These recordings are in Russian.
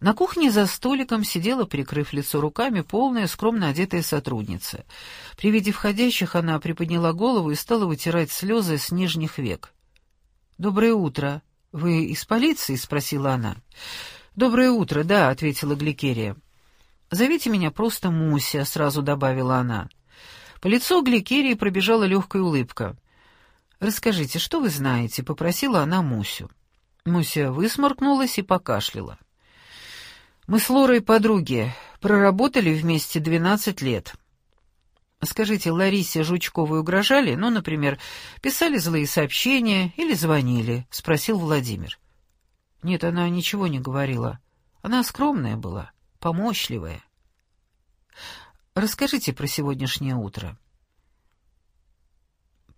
На кухне за столиком сидела, прикрыв лицо руками, полная, скромно одетая сотрудница. При виде входящих она приподняла голову и стала вытирать слезы с нижних век. «Доброе утро. Вы из полиции?» — спросила она. «Доброе утро, да», — ответила Гликерия. «Зовите меня просто Муся», — сразу добавила она. По лицу Гликерии пробежала легкая улыбка. «Расскажите, что вы знаете?» — попросила она Мусю. Муся высморкнулась и покашляла. Мы с Лорой подруги, проработали вместе двенадцать лет. Скажите, Ларисе Жучковой угрожали? Ну, например, писали злые сообщения или звонили?» — спросил Владимир. «Нет, она ничего не говорила. Она скромная была, помощливая. Расскажите про сегодняшнее утро».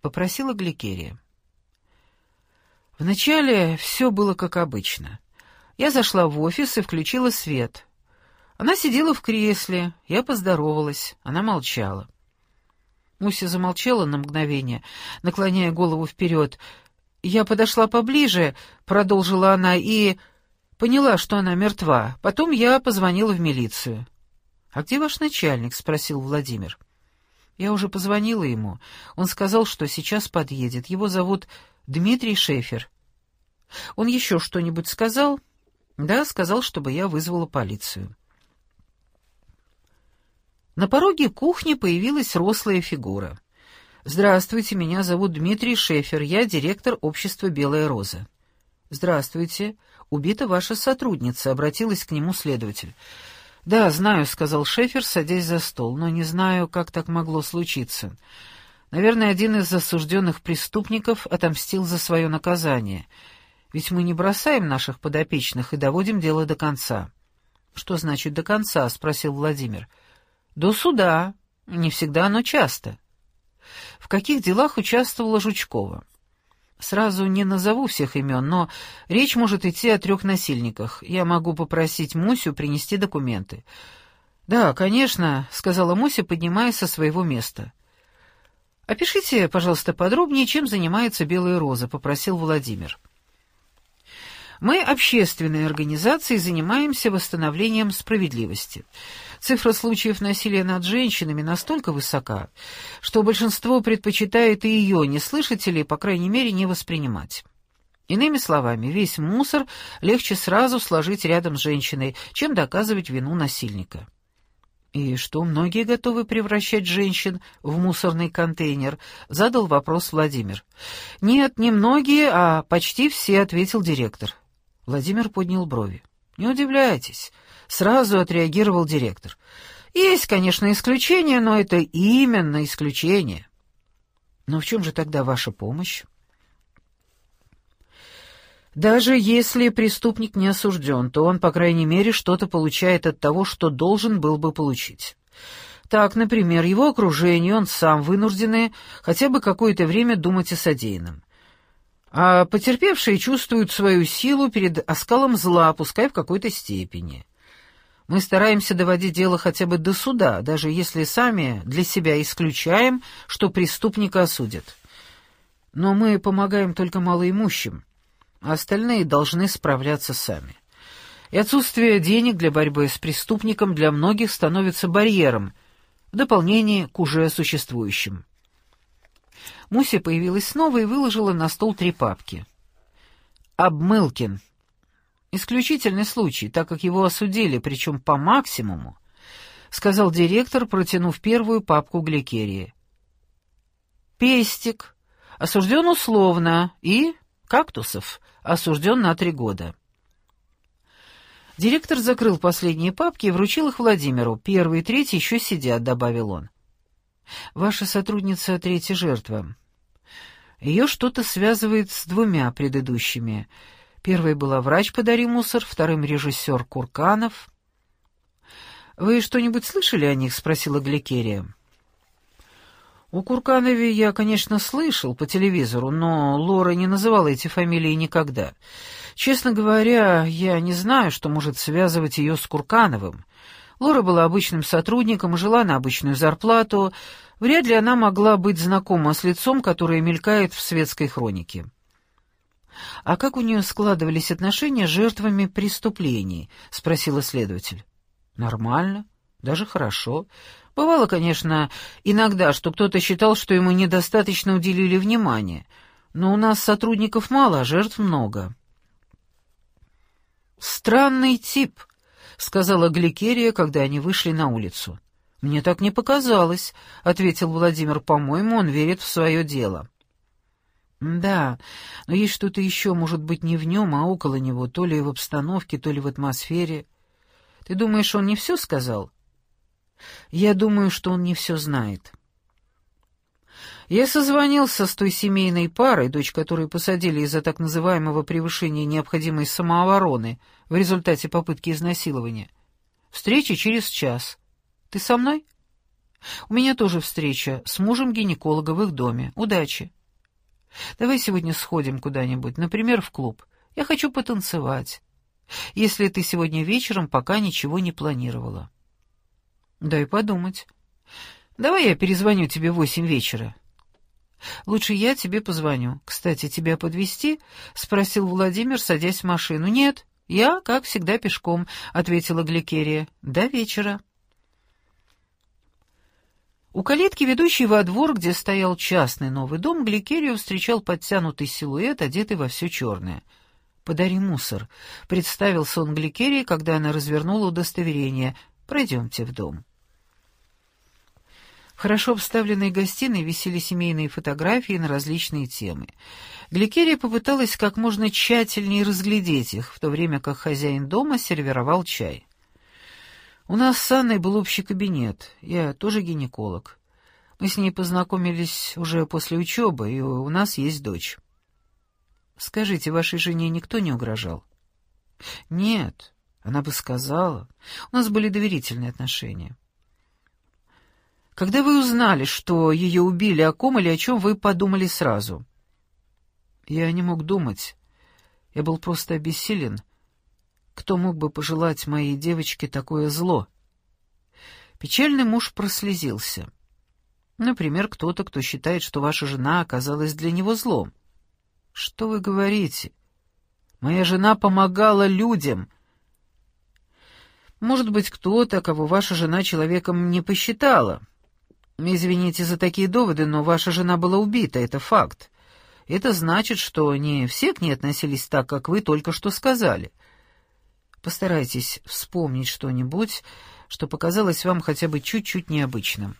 Попросила Гликерия. Вначале все было как обычно — я зашла в офис и включила свет. Она сидела в кресле, я поздоровалась, она молчала. Муся замолчала на мгновение, наклоняя голову вперед. Я подошла поближе, продолжила она, и поняла, что она мертва. Потом я позвонила в милицию. «А где ваш начальник?» — спросил Владимир. Я уже позвонила ему. Он сказал, что сейчас подъедет. Его зовут Дмитрий Шефер. Он еще что-нибудь сказал?» Да, сказал, чтобы я вызвала полицию. На пороге кухни появилась рослая фигура. «Здравствуйте, меня зовут Дмитрий Шефер, я директор общества «Белая роза». «Здравствуйте, убита ваша сотрудница», — обратилась к нему следователь. «Да, знаю», — сказал Шефер, садясь за стол, «но не знаю, как так могло случиться. Наверное, один из осужденных преступников отомстил за свое наказание». Ведь мы не бросаем наших подопечных и доводим дело до конца». «Что значит «до конца»?» — спросил Владимир. «До суда. Не всегда, но часто». «В каких делах участвовала Жучкова?» «Сразу не назову всех имен, но речь может идти о трех насильниках. Я могу попросить Мусю принести документы». «Да, конечно», — сказала Муся, поднимаясь со своего места. «Опишите, пожалуйста, подробнее, чем занимается Белая Роза», — попросил Владимир. Мы, общественные организации, занимаемся восстановлением справедливости. Цифра случаев насилия над женщинами настолько высока, что большинство предпочитает ее не слышать или, по крайней мере, не воспринимать. Иными словами, весь мусор легче сразу сложить рядом с женщиной, чем доказывать вину насильника. «И что, многие готовы превращать женщин в мусорный контейнер?» — задал вопрос Владимир. «Нет, не многие, а почти все», — ответил директор. Владимир поднял брови. «Не удивляйтесь», — сразу отреагировал директор. «Есть, конечно, исключения, но это именно исключение». «Но в чем же тогда ваша помощь?» Даже если преступник не осужден, то он, по крайней мере, что-то получает от того, что должен был бы получить. Так, например, его окружение, он сам вынуждены хотя бы какое-то время думать о содеянном а потерпевшие чувствуют свою силу перед оскалом зла, пускай в какой-то степени. Мы стараемся доводить дело хотя бы до суда, даже если сами для себя исключаем, что преступника осудят. Но мы помогаем только малоимущим, а остальные должны справляться сами. И отсутствие денег для борьбы с преступником для многих становится барьером в дополнение к уже существующим. Муся появилась снова и выложила на стол три папки. «Обмылкин. Исключительный случай, так как его осудили, причем по максимуму», — сказал директор, протянув первую папку Гликерии. «Пестик. Осужден условно. И Кактусов. Осужден на три года». Директор закрыл последние папки и вручил их Владимиру. Первый и третий еще сидят, добавил он. Ваша сотрудница — третья жертва. Ее что-то связывает с двумя предыдущими. Первой была врач «Подари мусор», вторым — режиссер Курканов. «Вы что-нибудь слышали о них?» — спросила Гликерия. «О Курканове я, конечно, слышал по телевизору, но Лора не называла эти фамилии никогда. Честно говоря, я не знаю, что может связывать ее с Куркановым. Лора была обычным сотрудником жила на обычную зарплату. Вряд ли она могла быть знакома с лицом, которое мелькает в светской хронике. «А как у нее складывались отношения с жертвами преступлений?» — спросила следователь. «Нормально, даже хорошо. Бывало, конечно, иногда, что кто-то считал, что ему недостаточно уделили внимания, но у нас сотрудников мало, а жертв много». «Странный тип», — сказала Гликерия, когда они вышли на улицу. «Мне так не показалось», — ответил Владимир. «По-моему, он верит в свое дело». «Да, но есть что-то еще, может быть, не в нем, а около него, то ли в обстановке, то ли в атмосфере. Ты думаешь, он не все сказал?» «Я думаю, что он не все знает». Я созвонился с той семейной парой, дочь которой посадили из-за так называемого превышения необходимой самообороны в результате попытки изнасилования. Встреча через час. Ты со мной? У меня тоже встреча с мужем гинеколога в их доме. Удачи. Давай сегодня сходим куда-нибудь, например, в клуб. Я хочу потанцевать. Если ты сегодня вечером пока ничего не планировала. Дай подумать. Давай я перезвоню тебе в восемь вечера. Лучше я тебе позвоню. Кстати, тебя подвести? спросил Владимир, садясь в машину. Нет, я, как всегда, пешком, ответила Гликерия. До вечера. У калитки, ведущей во двор, где стоял частный новый дом, Гликерию встречал подтянутый силуэт, одетый во все черное. «Подари мусор», — представился он Гликерии, когда она развернула удостоверение. «Пройдемте в дом». Хорошо обставленной гостиной висели семейные фотографии на различные темы. Гликерия попыталась как можно тщательнее разглядеть их, в то время как хозяин дома сервировал чай. У нас с Анной был общий кабинет. Я тоже гинеколог. Мы с ней познакомились уже после учебы, и у нас есть дочь. Скажите, вашей жене никто не угрожал? Нет, она бы сказала. У нас были доверительные отношения. Когда вы узнали, что ее убили, о ком или о чем вы подумали сразу? Я не мог думать. Я был просто обессилен. Кто мог бы пожелать моей девочке такое зло? Печальный муж прослезился. Например, кто-то, кто считает, что ваша жена оказалась для него злом. Что вы говорите? Моя жена помогала людям. Может быть, кто-то, кого ваша жена человеком не посчитала. Извините за такие доводы, но ваша жена была убита, это факт. Это значит, что не все к ней относились так, как вы только что сказали. Постарайтесь вспомнить что-нибудь, что показалось вам хотя бы чуть-чуть необычным.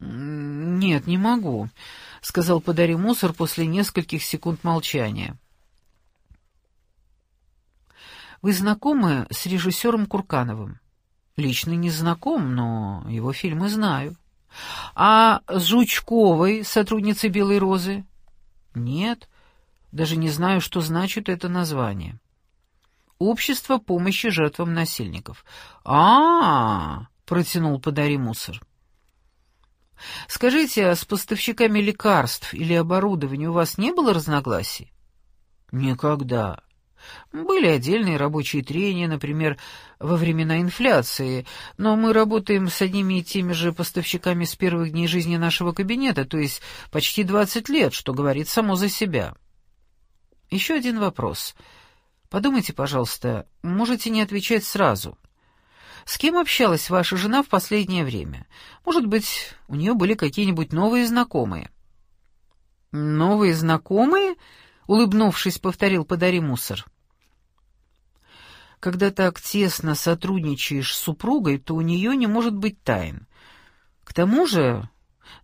«Нет, не могу», — сказал «Подари мусор» после нескольких секунд молчания. «Вы знакомы с режиссером Куркановым?» «Лично не знаком, но его фильмы знаю». «А Жучковой, сотрудницей «Белой розы»?» «Нет, даже не знаю, что значит это название». Общество помощи жертвам насильников. А, -а, -а протянул подари мусор. Скажите, а с поставщиками лекарств или оборудования у вас не было разногласий? Никогда. Были отдельные рабочие трения, например, во времена инфляции, но мы работаем с одними и теми же поставщиками с первых дней жизни нашего кабинета, то есть почти 20 лет, что говорит само за себя. Еще один вопрос — Подумайте, пожалуйста, можете не отвечать сразу. С кем общалась ваша жена в последнее время? Может быть, у нее были какие-нибудь новые знакомые?» «Новые знакомые?» — улыбнувшись, повторил «Подари мусор». «Когда так тесно сотрудничаешь с супругой, то у нее не может быть тайн. К тому же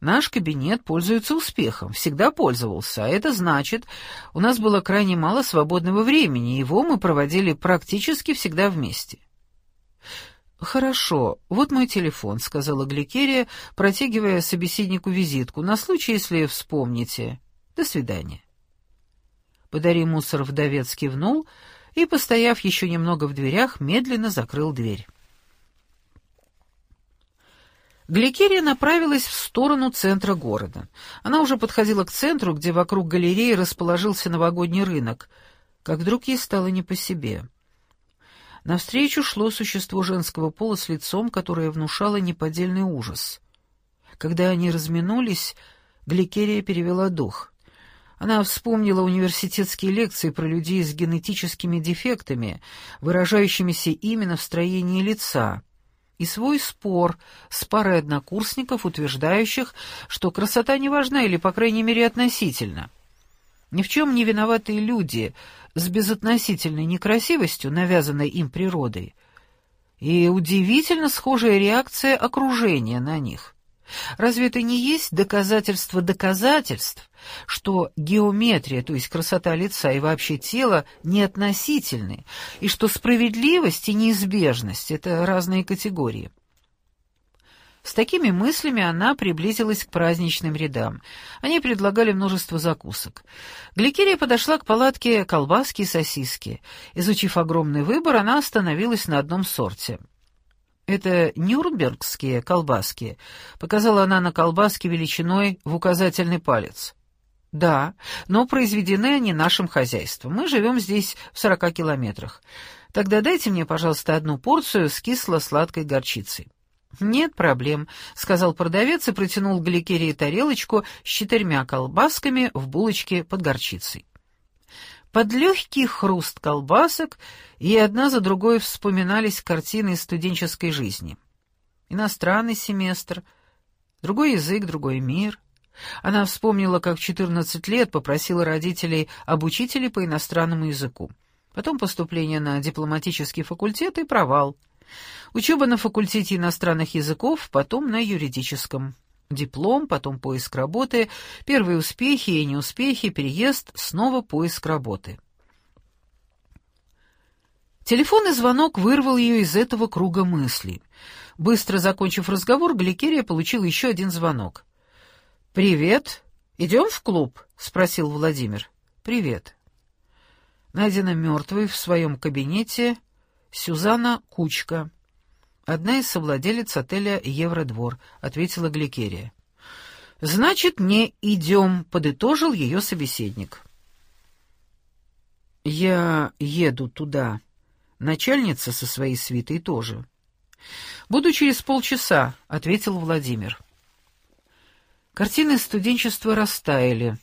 Наш кабинет пользуется успехом, всегда пользовался, а это значит, у нас было крайне мало свободного времени, его мы проводили практически всегда вместе. «Хорошо, вот мой телефон», — сказала Гликерия, протягивая собеседнику визитку, на случай, если вспомните. «До свидания». «Подари мусор» вдовец кивнул и, постояв еще немного в дверях, медленно закрыл дверь. Гликерия направилась в сторону центра города. Она уже подходила к центру, где вокруг галереи расположился новогодний рынок, как вдруг ей стало не по себе. Навстречу шло существо женского пола с лицом, которое внушало неподдельный ужас. Когда они разминулись, Гликерия перевела дух. Она вспомнила университетские лекции про людей с генетическими дефектами, выражающимися именно в строении лица, и свой спор с парой однокурсников, утверждающих, что красота не важна или, по крайней мере, относительно. Ни в чем не виноватые люди с безотносительной некрасивостью, навязанной им природой, и удивительно схожая реакция окружения на них. Разве это не есть доказательство доказательств, что геометрия, то есть красота лица и вообще тела, не относительны, и что справедливость и неизбежность — это разные категории? С такими мыслями она приблизилась к праздничным рядам. Они предлагали множество закусок. Гликерия подошла к палатке колбаски и сосиски. Изучив огромный выбор, она остановилась на одном сорте — «Это нюрнбергские колбаски», — показала она на колбаске величиной в указательный палец. «Да, но произведены они нашим хозяйством. Мы живем здесь в сорока километрах. Тогда дайте мне, пожалуйста, одну порцию с кисло-сладкой горчицей». «Нет проблем», — сказал продавец и протянул Гликерии тарелочку с четырьмя колбасками в булочке под горчицей. Под легкий хруст колбасок и одна за другой вспоминались картины студенческой жизни. Иностранный семестр, другой язык, другой мир. Она вспомнила, как в 14 лет попросила родителей об учителе по иностранному языку. Потом поступление на дипломатический факультет и провал. Учеба на факультете иностранных языков, потом на юридическом. Диплом, потом поиск работы, первые успехи и неуспехи, переезд, снова поиск работы. Телефонный звонок вырвал ее из этого круга мыслей. Быстро закончив разговор, Гликерия получила еще один звонок. «Привет. Идем в клуб?» — спросил Владимир. «Привет». Найдена мертвой в своем кабинете Сюзанна Кучка. «Одна из совладелец отеля «Евродвор», — ответила Гликерия. «Значит, не идем», — подытожил ее собеседник. «Я еду туда. Начальница со своей свитой тоже». «Буду через полчаса», — ответил Владимир. Картины студенчества растаяли.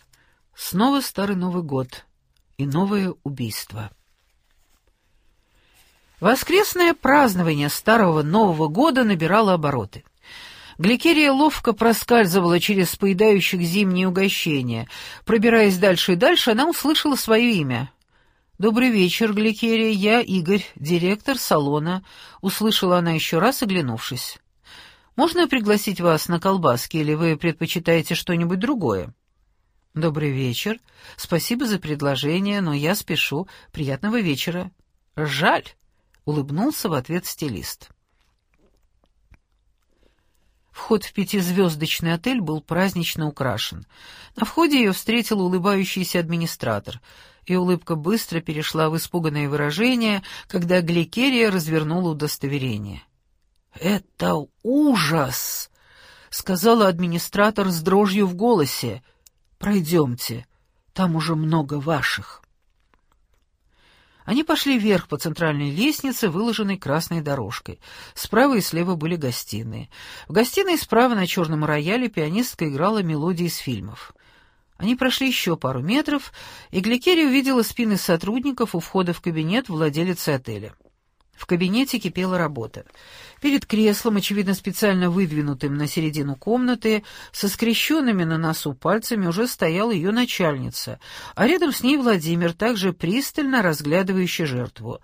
Снова Старый Новый год и новое убийство. Воскресное празднование Старого Нового года набирало обороты. Гликерия ловко проскальзывала через поедающих зимние угощения. Пробираясь дальше и дальше, она услышала свое имя. «Добрый вечер, Гликерия, я Игорь, директор салона», — услышала она еще раз, оглянувшись. «Можно пригласить вас на колбаски, или вы предпочитаете что-нибудь другое?» «Добрый вечер. Спасибо за предложение, но я спешу. Приятного вечера». «Жаль», — улыбнулся в ответ стилист. Вход в пятизвездочный отель был празднично украшен. На входе ее встретил улыбающийся администратор, и улыбка быстро перешла в испуганное выражение, когда Гликерия развернула удостоверение. «Это ужас!» — сказала администратор с дрожью в голосе. «Пройдемте, там уже много ваших». Они пошли вверх по центральной лестнице, выложенной красной дорожкой. Справа и слева были гостиные. В гостиной справа на черном рояле пианистка играла мелодии из фильмов. Они прошли еще пару метров, и Гликерия увидела спины сотрудников у входа в кабинет владелицы отеля. В кабинете кипела работа. Перед креслом, очевидно специально выдвинутым на середину комнаты, со скрещенными на носу пальцами уже стояла ее начальница, а рядом с ней Владимир, также пристально разглядывающий жертву.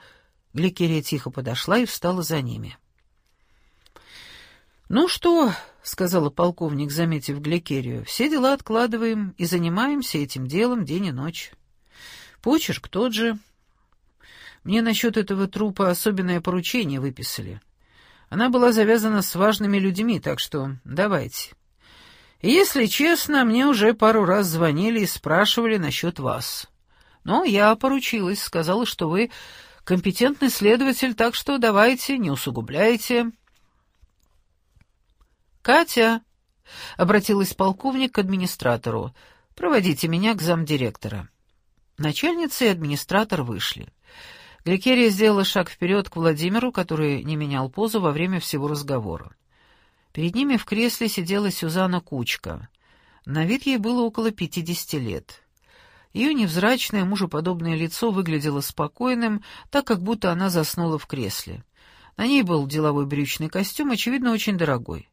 Гликерия тихо подошла и встала за ними. «Ну что?» — сказала полковник, заметив Гликерию. «Все дела откладываем и занимаемся этим делом день и ночь. Почерк тот же». Мне насчет этого трупа особенное поручение выписали. Она была завязана с важными людьми, так что давайте. И если честно, мне уже пару раз звонили и спрашивали насчет вас. Но я поручилась, сказала, что вы компетентный следователь, так что давайте, не усугубляйте. «Катя», — обратилась полковник к администратору, — «проводите меня к замдиректора». Начальница и администратор вышли. Гликерия сделала шаг вперед к Владимиру, который не менял позу во время всего разговора. Перед ними в кресле сидела Сюзанна Кучка. На вид ей было около пятидесяти лет. Ее невзрачное, мужеподобное лицо выглядело спокойным, так как будто она заснула в кресле. На ней был деловой брючный костюм, очевидно, очень дорогой.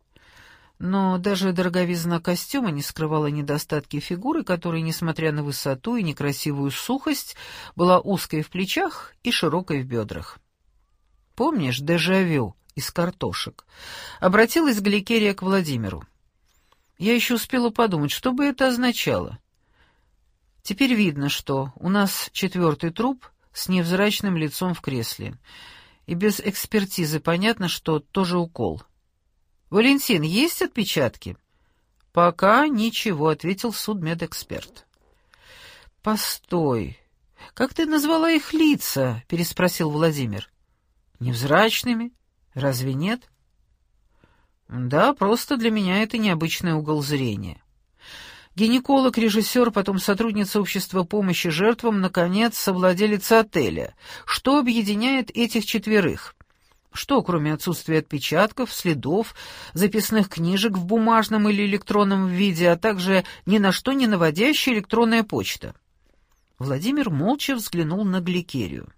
Но даже дороговизна костюма не скрывала недостатки фигуры, которая, несмотря на высоту и некрасивую сухость, была узкой в плечах и широкой в бедрах. «Помнишь дежавю из картошек?» Обратилась Гликерия к Владимиру. «Я еще успела подумать, что бы это означало. Теперь видно, что у нас четвертый труп с невзрачным лицом в кресле, и без экспертизы понятно, что тоже укол». «Валентин, есть отпечатки?» «Пока ничего», — ответил судмедэксперт. «Постой, как ты назвала их лица?» — переспросил Владимир. «Невзрачными? Разве нет?» «Да, просто для меня это необычный угол зрения». Гинеколог, режиссер, потом сотрудница общества помощи жертвам, наконец, совладелица отеля. Что объединяет этих четверых? Что, кроме отсутствия отпечатков, следов, записных книжек в бумажном или электронном виде, а также ни на что не наводящая электронная почта? Владимир молча взглянул на Гликерию.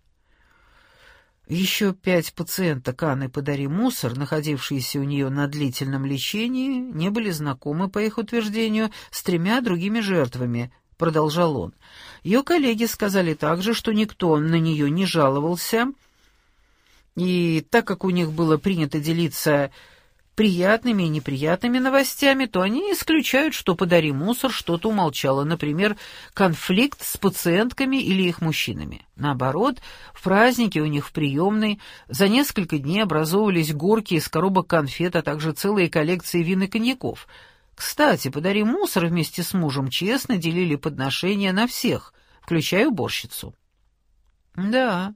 Еще пять пациенток Анны «Подари мусор», находившиеся у нее на длительном лечении, не были знакомы, по их утверждению, с тремя другими жертвами, продолжал он. Ее коллеги сказали также, что никто на нее не жаловался, — и так как у них было принято делиться приятными и неприятными новостями, то они исключают, что «Подари мусор» что-то умолчало, например, конфликт с пациентками или их мужчинами. Наоборот, в празднике у них в приемной за несколько дней образовывались горки из коробок конфет, а также целые коллекции вин и коньяков. Кстати, «Подари мусор» вместе с мужем честно делили подношения на всех, включая уборщицу. Да,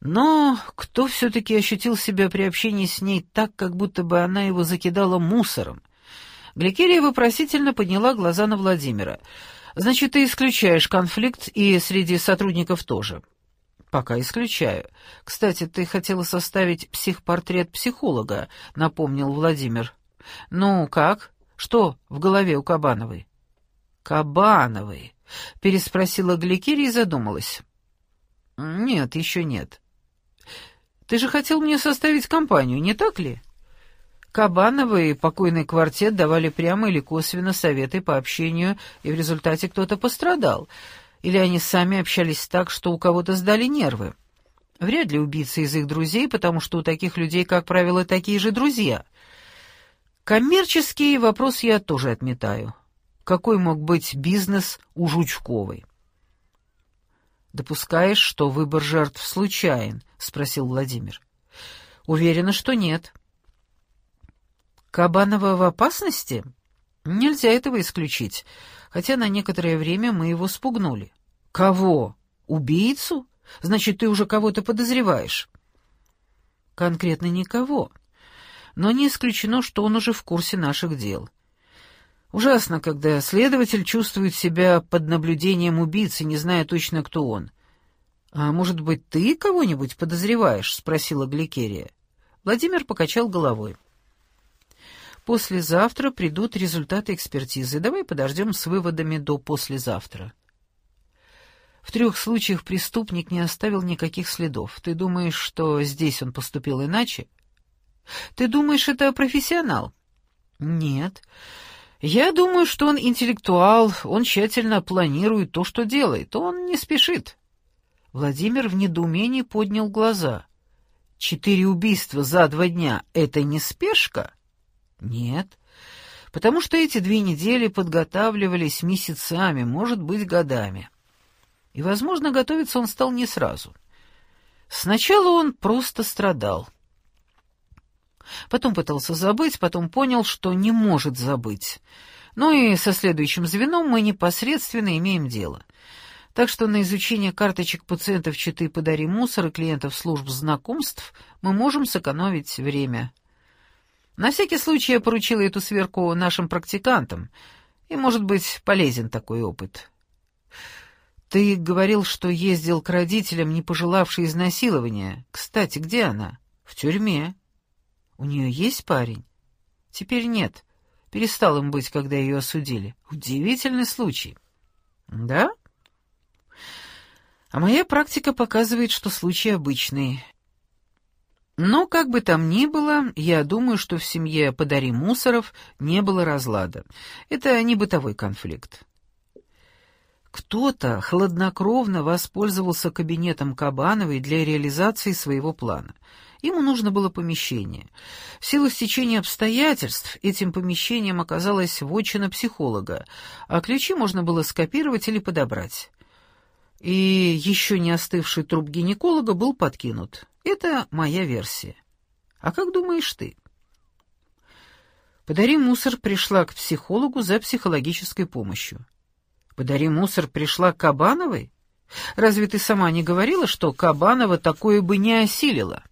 но кто все-таки ощутил себя при общении с ней так, как будто бы она его закидала мусором? Гликерия вопросительно подняла глаза на Владимира. «Значит, ты исключаешь конфликт и среди сотрудников тоже?» «Пока исключаю. Кстати, ты хотела составить психпортрет психолога», — напомнил Владимир. «Ну, как? Что в голове у Кабановой?» «Кабановой?» — переспросила Гликерия и задумалась. «Нет, еще нет. Ты же хотел мне составить компанию, не так ли?» Кабанова и покойный квартет давали прямо или косвенно советы по общению, и в результате кто-то пострадал. Или они сами общались так, что у кого-то сдали нервы. Вряд ли убийцы из их друзей, потому что у таких людей, как правило, такие же друзья. Коммерческий вопрос я тоже отметаю. Какой мог быть бизнес у Жучковой? «Допускаешь, что выбор жертв случайен?» — спросил Владимир. «Уверена, что нет». «Кабанова в опасности?» «Нельзя этого исключить, хотя на некоторое время мы его спугнули». «Кого? Убийцу? Значит, ты уже кого-то подозреваешь?» «Конкретно никого. Но не исключено, что он уже в курсе наших дел». Ужасно, когда следователь чувствует себя под наблюдением убийцы, не зная точно, кто он. «А может быть, ты кого-нибудь подозреваешь?» — спросила Гликерия. Владимир покачал головой. «Послезавтра придут результаты экспертизы. Давай подождем с выводами до послезавтра». В трех случаях преступник не оставил никаких следов. Ты думаешь, что здесь он поступил иначе? Ты думаешь, это профессионал? Нет. Я думаю, что он интеллектуал, он тщательно планирует то, что делает, он не спешит. Владимир в недоумении поднял глаза. Четыре убийства за два дня — это не спешка? Нет, потому что эти две недели подготавливались месяцами, может быть, годами. И, возможно, готовиться он стал не сразу. Сначала он просто страдал. Потом пытался забыть, потом понял, что не может забыть. Ну и со следующим звеном мы непосредственно имеем дело. Так что на изучение карточек пациентов читы «Подари мусор» и клиентов служб знакомств мы можем сэкономить время. На всякий случай я поручила эту сверку нашим практикантам, и, может быть, полезен такой опыт. Ты говорил, что ездил к родителям, не пожелавшей изнасилования. Кстати, где она? В тюрьме. У нее есть парень? Теперь нет. Перестал им быть, когда ее осудили. Удивительный случай. Да? А моя практика показывает, что случай обычный. Но, как бы там ни было, я думаю, что в семье «Подари мусоров» не было разлада. Это не бытовой конфликт. Кто-то хладнокровно воспользовался кабинетом Кабановой для реализации своего плана. Ему нужно было помещение. В силу стечения обстоятельств этим помещением оказалась вотчина психолога, а ключи можно было скопировать или подобрать. И еще не остывший труп гинеколога был подкинут. Это моя версия. А как думаешь ты? «Подари мусор» пришла к психологу за психологической помощью. «Подари мусор» пришла к Кабановой? Разве ты сама не говорила, что Кабанова такое бы не осилила?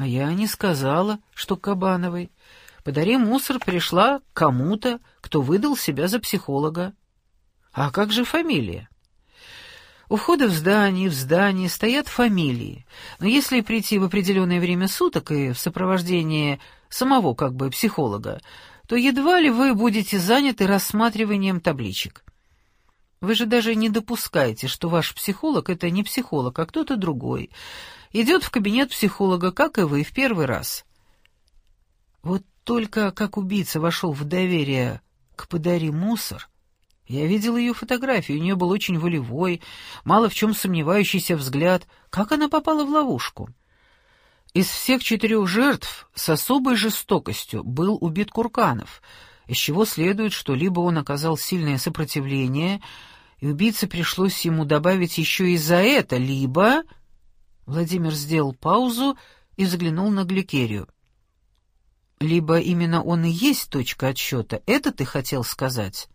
А я не сказала, что Кабановой. «Подари мусор» пришла кому-то, кто выдал себя за психолога. А как же фамилия? У входа в здание, в здании стоят фамилии, но если прийти в определенное время суток и в сопровождении самого как бы психолога, то едва ли вы будете заняты рассматриванием табличек. Вы же даже не допускаете, что ваш психолог — это не психолог, а кто-то другой. Идет в кабинет психолога, как и вы, в первый раз. Вот только как убийца вошел в доверие к «Подари мусор», я видел ее фотографию, у нее был очень волевой, мало в чем сомневающийся взгляд. Как она попала в ловушку? Из всех четырех жертв с особой жестокостью был убит Курканов, из чего следует, что либо он оказал сильное сопротивление, и убийце пришлось ему добавить еще и за это, либо... Владимир сделал паузу и заглянул на Гликерию. «Либо именно он и есть точка отсчета, это ты хотел сказать?»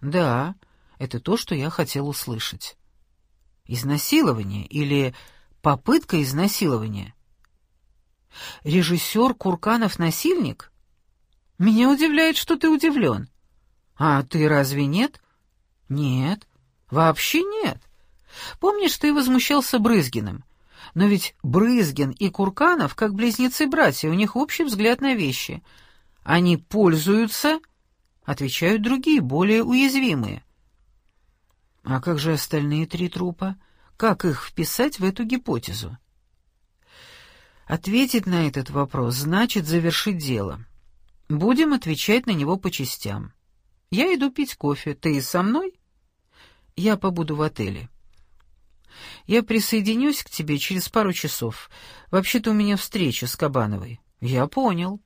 Да, это то, что я хотел услышать. Изнасилование или попытка изнасилования? Режиссер Курканов насильник? Меня удивляет, что ты удивлен. А ты разве нет? Нет, вообще нет. Помнишь, ты возмущался Брызгиным? Но ведь Брызгин и Курканов как близнецы-братья, у них общий взгляд на вещи. Они пользуются отвечают другие, более уязвимые. А как же остальные три трупа? Как их вписать в эту гипотезу? Ответить на этот вопрос значит завершить дело. Будем отвечать на него по частям. Я иду пить кофе. Ты со мной? Я побуду в отеле. Я присоединюсь к тебе через пару часов. Вообще-то у меня встреча с Кабановой. Я понял.